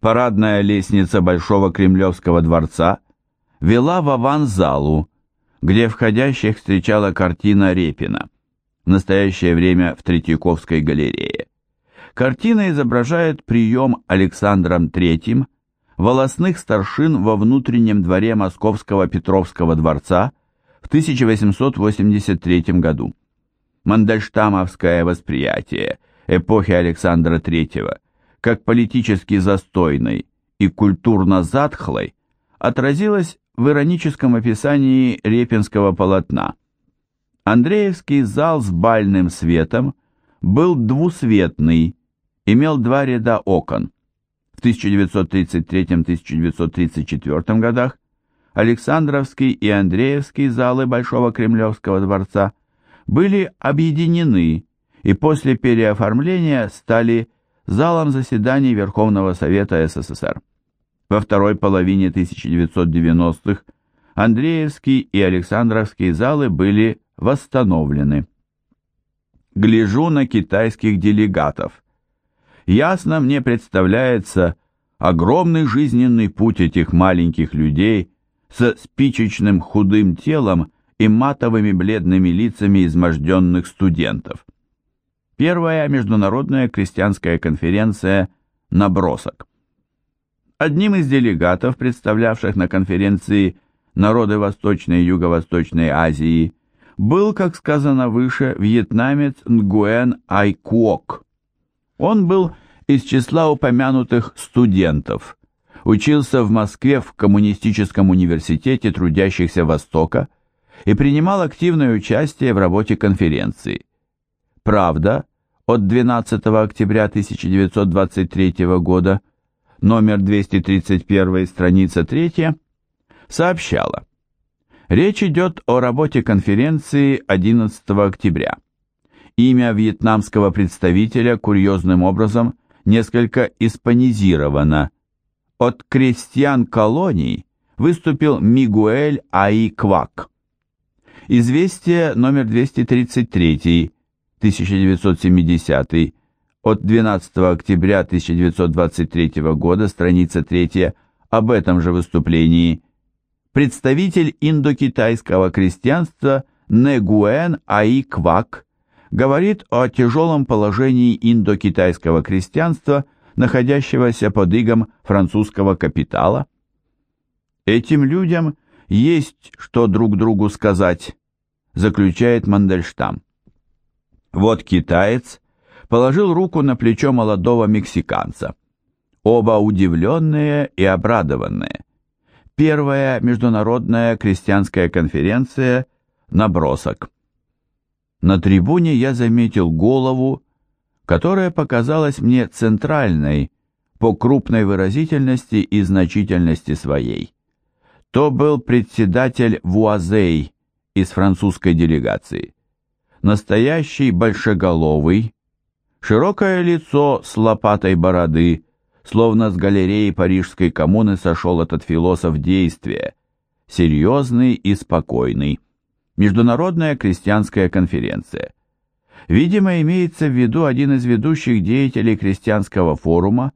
Парадная лестница Большого Кремлевского дворца вела в аван-залу, где входящих встречала картина Репина, в настоящее время в Третьяковской галерее. Картина изображает прием Александром III волосных старшин во внутреннем дворе Московского Петровского дворца в 1883 году. Мандельштамовское восприятие эпохи Александра III как политически застойной и культурно затхлой отразилось в ироническом описании репинского полотна. Андреевский зал с бальным светом был двусветный, имел два ряда окон. В 1933-1934 годах Александровский и Андреевский залы Большого Кремлевского дворца были объединены и после переоформления стали залом заседаний Верховного Совета СССР. Во второй половине 1990-х Андреевский и Александровские залы были восстановлены. Гляжу на китайских делегатов. Ясно мне представляется огромный жизненный путь этих маленьких людей со спичечным худым телом и матовыми бледными лицами изможденных студентов. Первая международная крестьянская конференция «Набросок». Одним из делегатов, представлявших на конференции народы Восточной и Юго-Восточной Азии, был, как сказано выше, вьетнамец Нгуэн Айкуок. Он был из числа упомянутых студентов, учился в Москве в Коммунистическом университете трудящихся Востока и принимал активное участие в работе конференции. Правда, от 12 октября 1923 года номер 231, страница 3, сообщала. Речь идет о работе конференции 11 октября. Имя вьетнамского представителя курьезным образом несколько испанизировано. От крестьян колоний выступил Мигуэль Аи Квак. Известие номер 233, 1970 от 12 октября 1923 года, страница 3, об этом же выступлении, представитель индокитайского крестьянства Негуэн Аи Квак говорит о тяжелом положении индокитайского крестьянства, находящегося под игом французского капитала. Этим людям есть что друг другу сказать, заключает Мандельштам. Вот китаец положил руку на плечо молодого мексиканца. Оба удивленные и обрадованные. Первая международная крестьянская конференция «Набросок». На трибуне я заметил голову, которая показалась мне центральной по крупной выразительности и значительности своей. То был председатель Вуазей из французской делегации. Настоящий большеголовый, Широкое лицо с лопатой бороды, словно с галереи Парижской коммуны сошел этот философ действия, серьезный и спокойный. Международная крестьянская конференция. Видимо, имеется в виду один из ведущих деятелей крестьянского форума,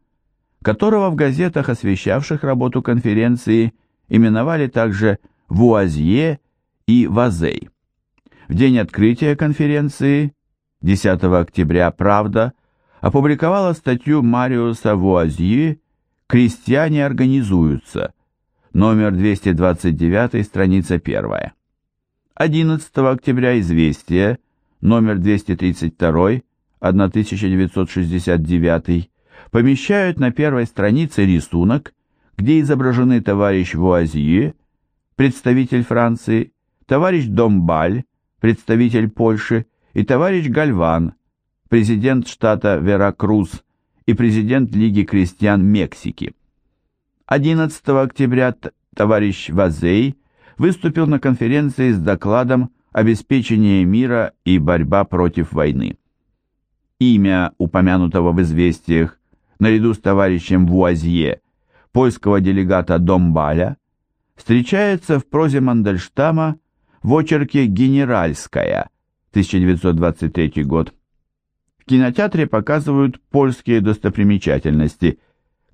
которого в газетах, освещавших работу конференции, именовали также Вуазье и Вазей. В день открытия конференции 10 октября «Правда» опубликовала статью Мариуса Вуазье «Крестьяне организуются», номер 229, страница 1. 11 октября «Известия», номер 232, 1969, помещают на первой странице рисунок, где изображены товарищ Вуазье, представитель Франции, товарищ Домбаль, представитель Польши, и товарищ Гальван, президент штата Веракрус и президент Лиги крестьян Мексики. 11 октября товарищ Вазей выступил на конференции с докладом «Обеспечение мира и борьба против войны». Имя, упомянутого в известиях, наряду с товарищем Вуазье, польского делегата Домбаля, встречается в прозе Мандельштама в очерке «Генеральская», 1923 год. В кинотеатре показывают польские достопримечательности,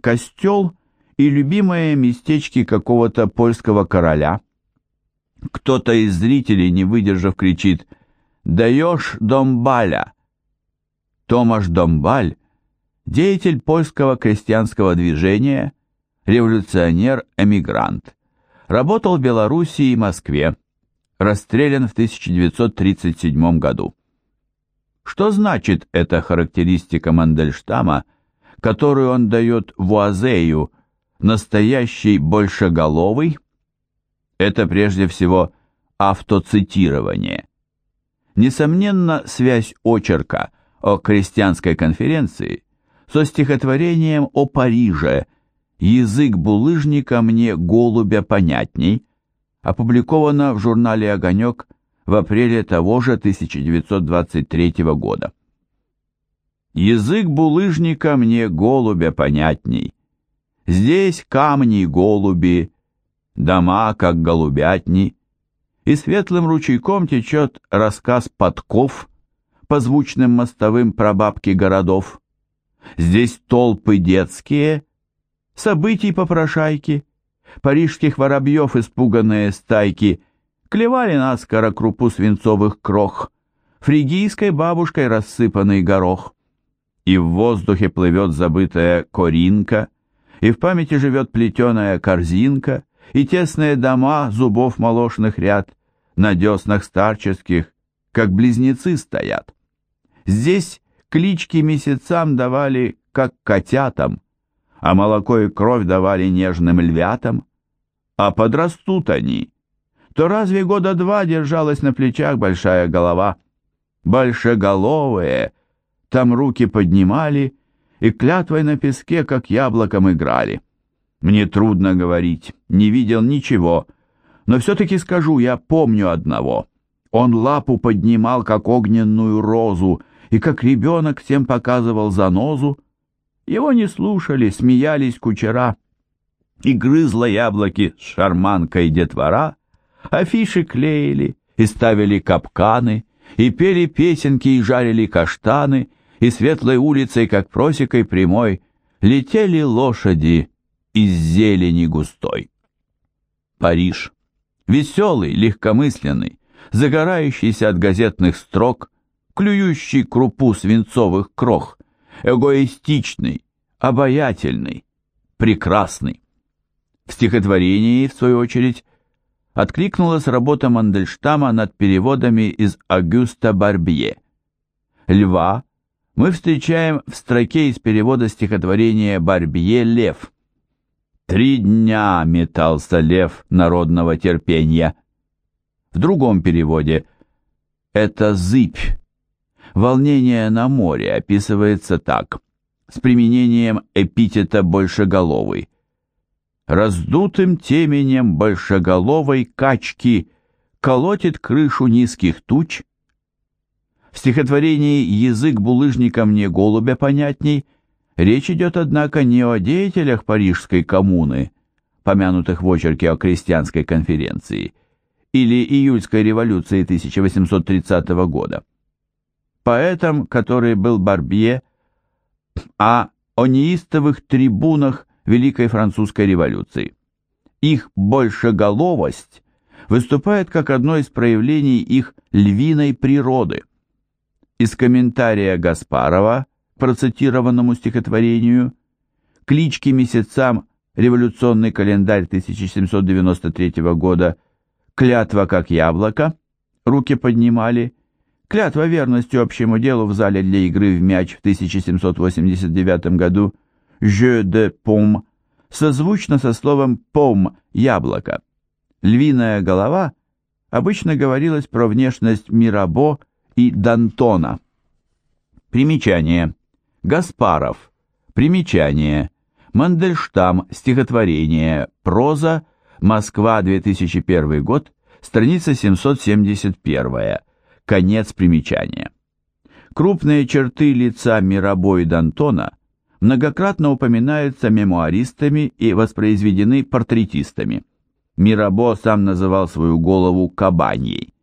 костел и любимые местечки какого-то польского короля. Кто-то из зрителей, не выдержав, кричит «Даешь Домбаля!» Томаш Домбаль, деятель польского крестьянского движения, революционер-эмигрант, работал в Белоруссии и Москве, расстрелян в 1937 году. Что значит эта характеристика Мандельштама, которую он дает Вуазею, настоящий большеголовый? Это прежде всего автоцитирование. Несомненно, связь очерка о крестьянской конференции со стихотворением о Париже «Язык булыжника мне голубя понятней» опубликовано в журнале «Огонек» в апреле того же 1923 года. Язык булыжника мне голубя понятней. Здесь камни голуби, дома как голубятни, и светлым ручейком течет рассказ подков по звучным мостовым прабабки городов. Здесь толпы детские, событий попрошайки, парижских воробьев испуганные стайки клевали наскоро крупу свинцовых крох, фригийской бабушкой рассыпанный горох. И в воздухе плывет забытая коринка, и в памяти живет плетеная корзинка, и тесные дома зубов молочных ряд на деснах старческих, как близнецы стоят. Здесь клички месяцам давали, как котятам, а молоко и кровь давали нежным львятам. А подрастут они, то разве года два держалась на плечах большая голова? Большеголовые, там руки поднимали и клятвой на песке, как яблоком играли. Мне трудно говорить, не видел ничего, но все-таки скажу, я помню одного. Он лапу поднимал, как огненную розу, и как ребенок всем показывал занозу. Его не слушали, смеялись кучера. И грызла яблоки с шарманкой детвора, афиши клеили и ставили капканы, и пели песенки и жарили каштаны, и светлой улицей, как просекой прямой, летели лошади из зелени густой. Париж. Веселый, легкомысленный, загорающийся от газетных строк, клюющий крупу свинцовых крох, эгоистичный, обаятельный, прекрасный. В стихотворении, в свою очередь, откликнулась работа Мандельштама над переводами из Агюста Барбье. Льва мы встречаем в строке из перевода стихотворения Барбье «Лев». «Три дня метался лев народного терпения». В другом переводе «Это зыбь». Волнение на море описывается так, с применением эпитета «большеголовый» раздутым теменем большеголовой качки колотит крышу низких туч. В стихотворении «Язык булыжника мне голубя понятней» речь идет, однако, не о деятелях Парижской коммуны, помянутых в очерке о крестьянской конференции, или июльской революции 1830 года. Поэтом, который был Барбье, а о неистовых трибунах Великой Французской революции. Их большеголовость выступает как одно из проявлений их львиной природы. Из комментария Гаспарова к процитированному стихотворению «Клички месяцам. Революционный календарь 1793 года. Клятва как яблоко. Руки поднимали. Клятва верностью общему делу в зале для игры в мяч в 1789 году «je de pomme» созвучно со словом «пом» – «яблоко». Львиная голова обычно говорилось про внешность Мирабо и Дантона. Примечание. Гаспаров. Примечание. Мандельштам. Стихотворение. Проза. Москва, 2001 год. Страница 771. Конец примечания. Крупные черты лица Мирабо и Дантона многократно упоминаются мемуаристами и воспроизведены портретистами. Мирабо сам называл свою голову кабаньей.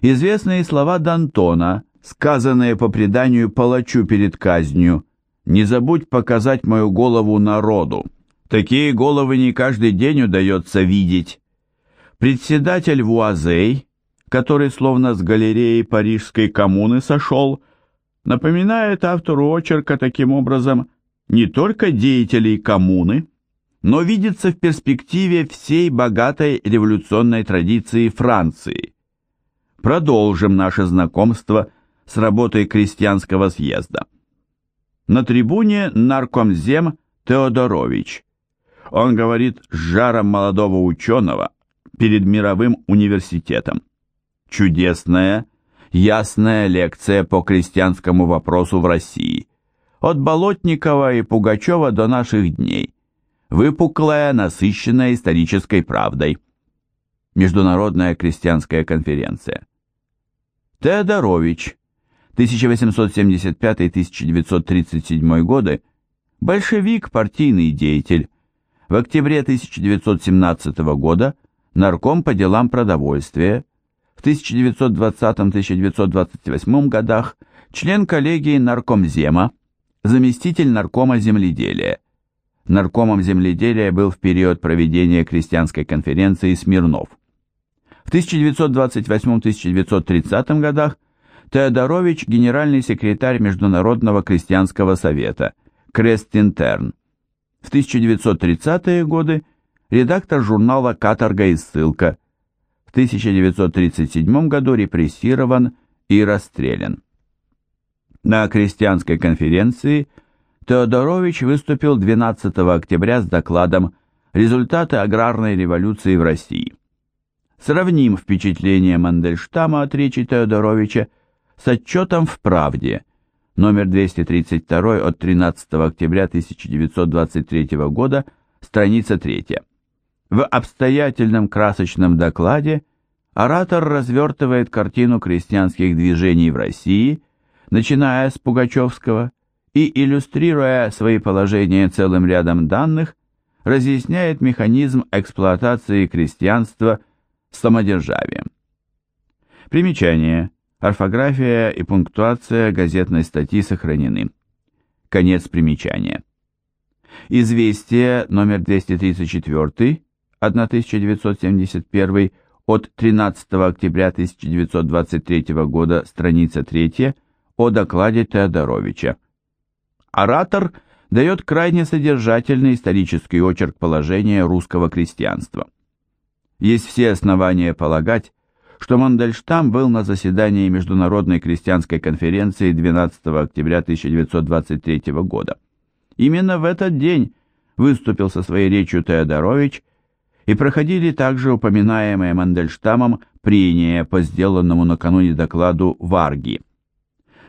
Известные слова Д'Антона, сказанные по преданию палачу перед казнью не забудь показать мою голову народу. Такие головы не каждый день удается видеть. Председатель Вуазей, который словно с галереи Парижской коммуны сошел, напоминает автору очерка таким образом не только деятелей коммуны, но видится в перспективе всей богатой революционной традиции Франции. Продолжим наше знакомство с работой крестьянского съезда. На трибуне наркомзем Теодорович. Он говорит с жаром молодого ученого перед мировым университетом. Чудесная, ясная лекция по крестьянскому вопросу в России. От Болотникова и Пугачева до наших дней. Выпуклая, насыщенная исторической правдой. Международная крестьянская конференция. Теодорович, 1875-1937 годы, большевик, партийный деятель. В октябре 1917 года нарком по делам продовольствия, в 1920-1928 годах член коллегии наркомзема, заместитель наркома земледелия. Наркомом земледелия был в период проведения крестьянской конференции Смирнов. В 1928-1930 годах Теодорович – генеральный секретарь Международного крестьянского совета, Крестинтерн. В 1930-е годы редактор журнала «Каторга и ссылка», в 1937 году репрессирован и расстрелян. На крестьянской конференции Теодорович выступил 12 октября с докладом «Результаты аграрной революции в России». Сравним впечатление Мандельштама от речи Теодоровича с отчетом в «Правде», номер 232 от 13 октября 1923 года, страница 3. В обстоятельном красочном докладе оратор развертывает картину крестьянских движений в России, начиная с Пугачевского, и, иллюстрируя свои положения целым рядом данных, разъясняет механизм эксплуатации крестьянства самодержавием. Примечание. Орфография и пунктуация газетной статьи сохранены. Конец примечания. Известие номер 234 1971 от 13 октября 1923 года, страница 3, о докладе Теодоровича. Оратор дает крайне содержательный исторический очерк положения русского крестьянства. Есть все основания полагать, что Мандельштам был на заседании Международной крестьянской конференции 12 октября 1923 года. Именно в этот день выступил со своей речью Теодорович и проходили также упоминаемые Мандельштамом прения по сделанному накануне докладу Варги.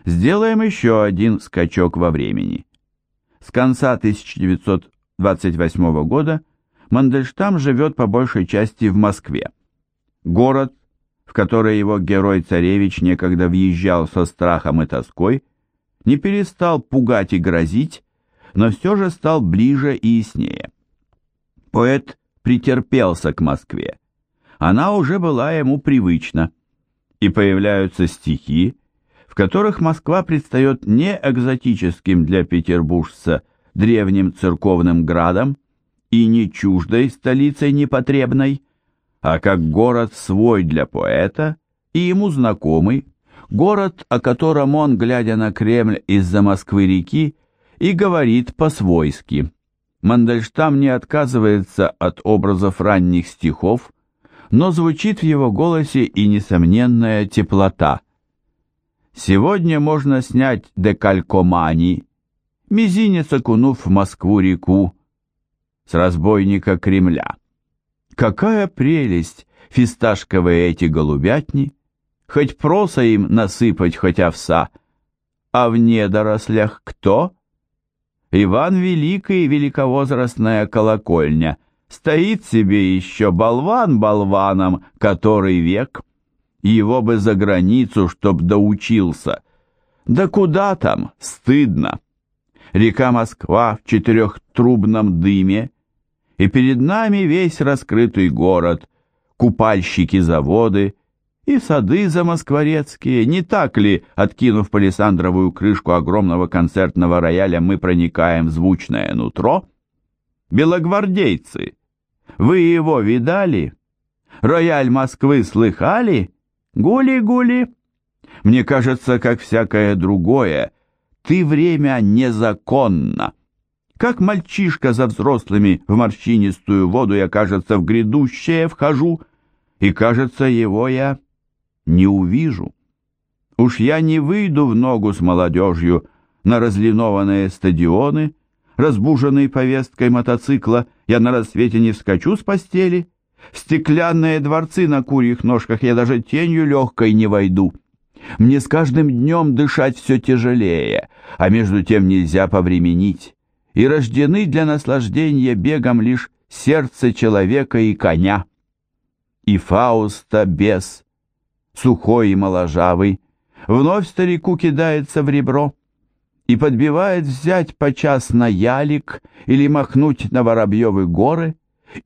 Сделаем еще один скачок во времени. С конца 1928 года Мандельштам живет по большей части в Москве. Город, в который его герой-царевич некогда въезжал со страхом и тоской, не перестал пугать и грозить, но все же стал ближе и яснее. Поэт претерпелся к Москве. Она уже была ему привычна. И появляются стихи, в которых Москва предстает не экзотическим для петербуржца древним церковным градом и не чуждой столицей непотребной, а как город свой для поэта и ему знакомый, город, о котором он, глядя на Кремль из-за Москвы-реки, и говорит по-свойски. Мандельштам не отказывается от образов ранних стихов, но звучит в его голосе и несомненная теплота. Сегодня можно снять декалькомани, мизинец окунув в Москву-реку, с разбойника Кремля. Какая прелесть фисташковые эти голубятни, хоть проса им насыпать, хоть овса, а в недорослях кто? Иван Великий, великовозрастная колокольня, стоит себе еще болван болваном, который век. Его бы за границу, чтоб доучился. Да куда там, стыдно. Река Москва в четырехтрубном дыме, и перед нами весь раскрытый город, купальщики заводы, и сады замоскворецкие, не так ли, откинув палисандровую крышку огромного концертного рояля, мы проникаем в звучное нутро? Белогвардейцы, вы его видали? Рояль Москвы слыхали? Гули-гули. Мне кажется, как всякое другое, ты время незаконно. Как мальчишка за взрослыми в морщинистую воду я, кажется, в грядущее вхожу, и, кажется, его я не увижу. Уж я не выйду в ногу с молодежью на разлинованные стадионы, разбуженный повесткой мотоцикла, я на рассвете не вскочу с постели, в стеклянные дворцы на курьих ножках я даже тенью легкой не войду. Мне с каждым днем дышать все тяжелее, а между тем нельзя повременить. И рождены для наслаждения бегом лишь сердце человека и коня. И Фауста бес, сухой и моложавый, вновь старику кидается в ребро и подбивает взять почас на ялик или махнуть на Воробьевы горы,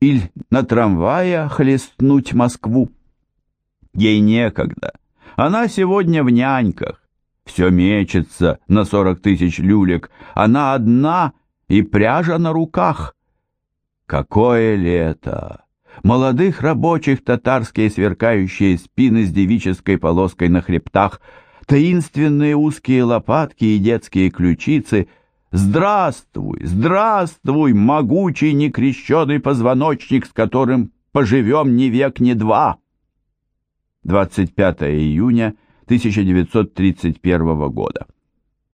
или на трамвае хлестнуть Москву. Ей некогда. Она сегодня в няньках. Все мечется на сорок тысяч люлек. Она одна и пряжа на руках. Какое лето! Молодых рабочих татарские сверкающие спины с девической полоской на хребтах, таинственные узкие лопатки и детские ключицы — Здравствуй, здравствуй, могучий некрещенный позвоночник, с которым поживем ни век, ни два. 25 июня 1931 года.